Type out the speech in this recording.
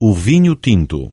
o vinho tinto.